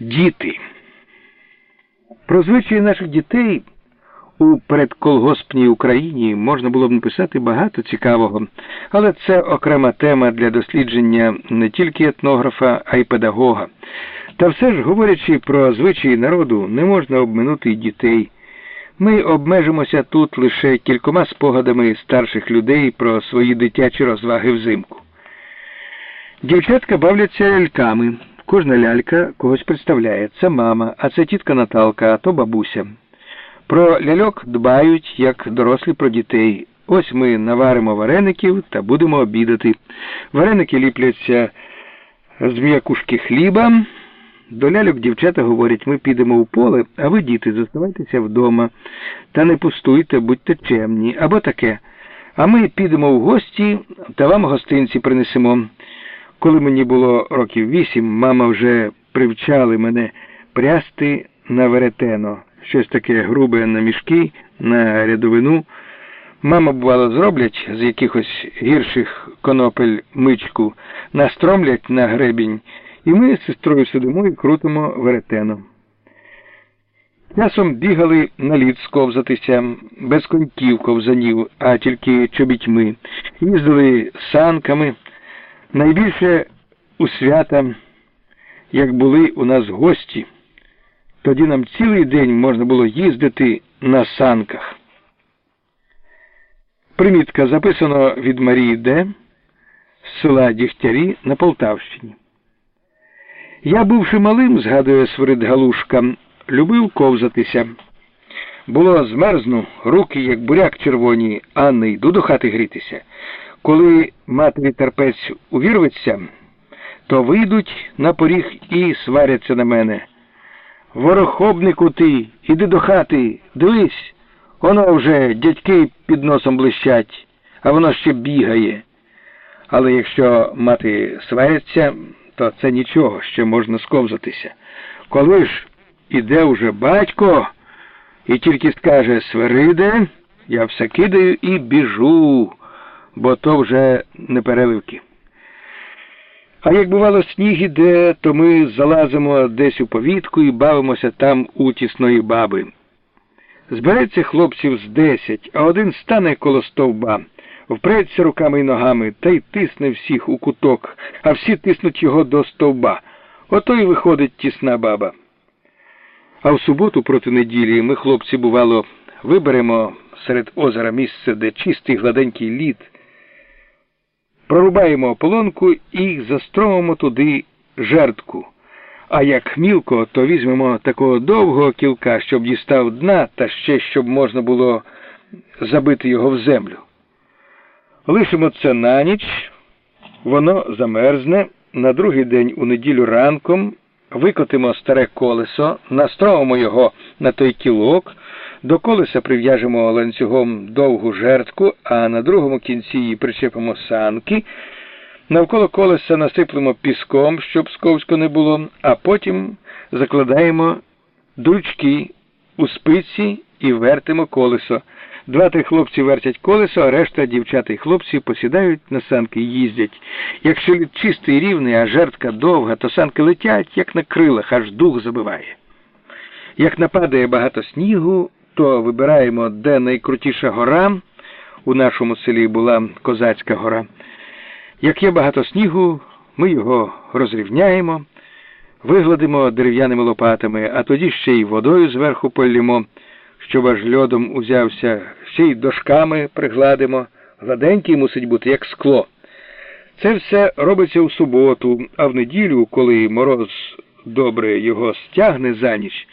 Діти. Про звичаї наших дітей у передколгоспній Україні можна було б написати багато цікавого, але це окрема тема для дослідження не тільки етнографа, а й педагога. Та все ж, говорячи про звичаї народу, не можна обминути й дітей. Ми обмежимося тут лише кількома спогадами старших людей про свої дитячі розваги взимку. Дівчатка бавляться ляльками. Кожна лялька когось представляє. Це мама, а це тітка Наталка, а то бабуся. Про ляльок дбають, як дорослі про дітей. Ось ми наваримо вареників та будемо обідати. Вареники ліпляться з м'якушки хліба. До ляльок дівчата говорять, ми підемо у поле, а ви, діти, зоставайтеся вдома. Та не пустуйте, будьте чемні, або таке. А ми підемо в гості та вам гостинці принесемо. Коли мені було років вісім, мама вже привчали мене прясти на веретено, щось таке грубе на мішки, на рядовину. Мама, бувало, зроблять з якихось гірших конопель мичку, настромлять на гребінь, і ми з сестрою сидимо і крутимо веретено. Часом бігали на лід сковзатися, без коньків ковзанів, а тільки чобітьми, їздили санками. Найбільше у свята, як були у нас гості, тоді нам цілий день можна було їздити на санках. Примітка записано від Марії Д. з села Дігтярі на Полтавщині. Я, бувши малим, згадує Свирид Галушка, любив ковзатися. Було змерзну, руки, як буряк червоні, а не йду до хати грітися. Коли матері терпець увірветься, то вийдуть на поріг і сваряться на мене. Ворохобнику ти, іди до хати, дивись, воно вже дядьки під носом блищать, а воно ще бігає. Але якщо мати сваряться, то це нічого, ще можна сковзатися. Коли ж іде уже батько і тільки скаже Свериде, я все кидаю і біжу бо то вже не переливки. А як бувало сніг іде, то ми залазимо десь у повітку і бавимося там у тісної баби. Збереться хлопців з десять, а один стане коло стовба, впреться руками й ногами та й тисне всіх у куток, а всі тиснуть його до стовба. Ото й виходить тісна баба. А в суботу проти неділі ми, хлопці, бувало, виберемо серед озера місце, де чистий гладенький лід прорубаємо ополонку і застромимо туди жертку. А як мілко, то візьмемо такого довгого кілка, щоб дістав дна, та ще щоб можна було забити його в землю. Лишимо це на ніч, воно замерзне, на другий день у неділю ранком викотимо старе колесо, настромимо його на той кілок. До колеса прив'яжемо ланцюгом довгу жертку, а на другому кінці її причепимо санки. Навколо колеса насиплемо піском, щоб сковсько не було, а потім закладаємо дучки у спиці і вертимо колесо. Два-три хлопці вертять колесо, а решта дівчата і хлопці посідають на санки і їздять. Якщо лід чистий рівний, а жертка довга, то санки летять, як на крилах, аж дух забиває. Як нападає багато снігу, то вибираємо, де найкрутіша гора. У нашому селі була Козацька гора. Як є багато снігу, ми його розрівняємо, вигладимо дерев'яними лопатами, а тоді ще й водою зверху полімо, щоб аж льодом узявся, ще й дошками пригладимо. Гладенький мусить бути, як скло. Це все робиться у суботу, а в неділю, коли мороз добре його стягне за ніч.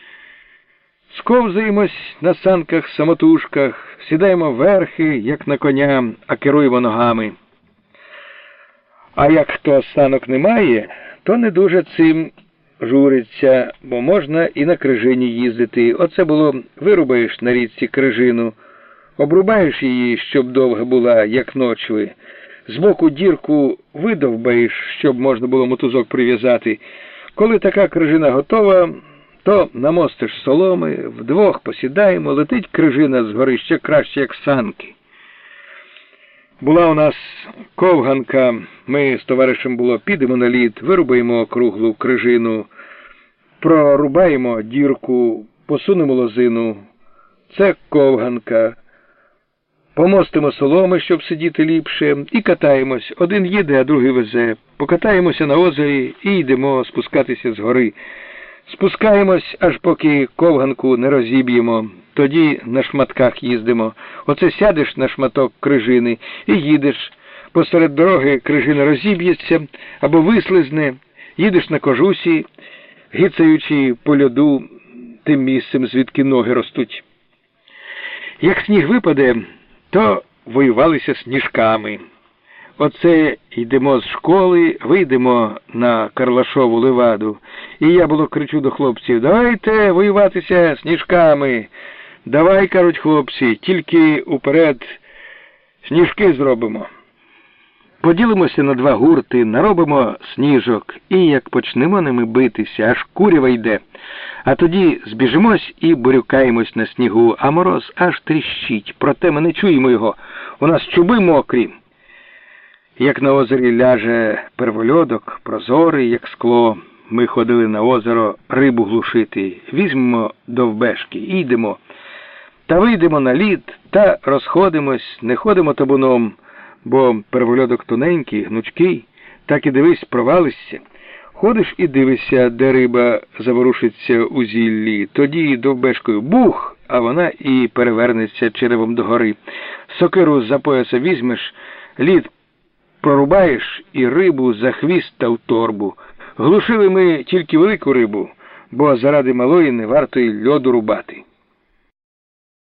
Сковзаємось на санках, самотужках, сідаємо верхи, як на коня, а керуємо ногами. А як хто санок не має, то не дуже цим журиться, бо можна і на крижині їздити. Оце було вирубаєш на річці крижину, обрубаєш її, щоб довга була, як ночви. Збоку дірку видовбаєш, щоб можна було мотузок прив'язати. Коли така крижина готова, то намостиш соломи, вдвох посідаємо, летить крижина з гори ще краще, як санки. Була у нас ковганка, ми з товаришем було, підемо на лід, вирубаємо круглу крижину, прорубаємо дірку, посунемо лозину. Це ковганка. Помостимо соломи, щоб сидіти ліпше, і катаємось. Один їде, а другий везе. Покатаємося на озері і йдемо спускатися з гори. Спускаємось, аж поки ковганку не розіб'ємо. Тоді на шматках їздимо. Оце сядеш на шматок крижини і їдеш. Посеред дороги крижина розіб'ється або вислизне, їдеш на кожусі, гицаючи по льоду тим місцем, звідки ноги ростуть. Як сніг випаде, то воювалися сніжками. Оце йдемо з школи, вийдемо на Карлашову леваду. І я було кричу до хлопців Давайте воюватися сніжками. Давай, кажуть хлопці, тільки уперед сніжки зробимо. Поділимося на два гурти, наробимо сніжок, і як почнемо ними битися, аж курява йде. А тоді збіжимось і бурюкаємось на снігу, а мороз аж тріщить. Проте ми не чуємо його. У нас чуби мокрі. Як на озері ляже первольодок, прозорий, як скло. Ми ходили на озеро рибу глушити, візьмемо довбешки йдемо. Та вийдемо на лід та розходимось, не ходимо табуном, бо первольодок тоненький, гнучкий, так і дивись, провалишся. Ходиш і дивишся, де риба заворушиться у зіллі, тоді довбешкою бух, а вона і перевернеться черевом догори. Сокиру за пояса візьмеш, лід прорубаєш і рибу за хвіст та в торбу. Глушили ми тільки велику рибу, бо заради малої не варто й льоду рубати.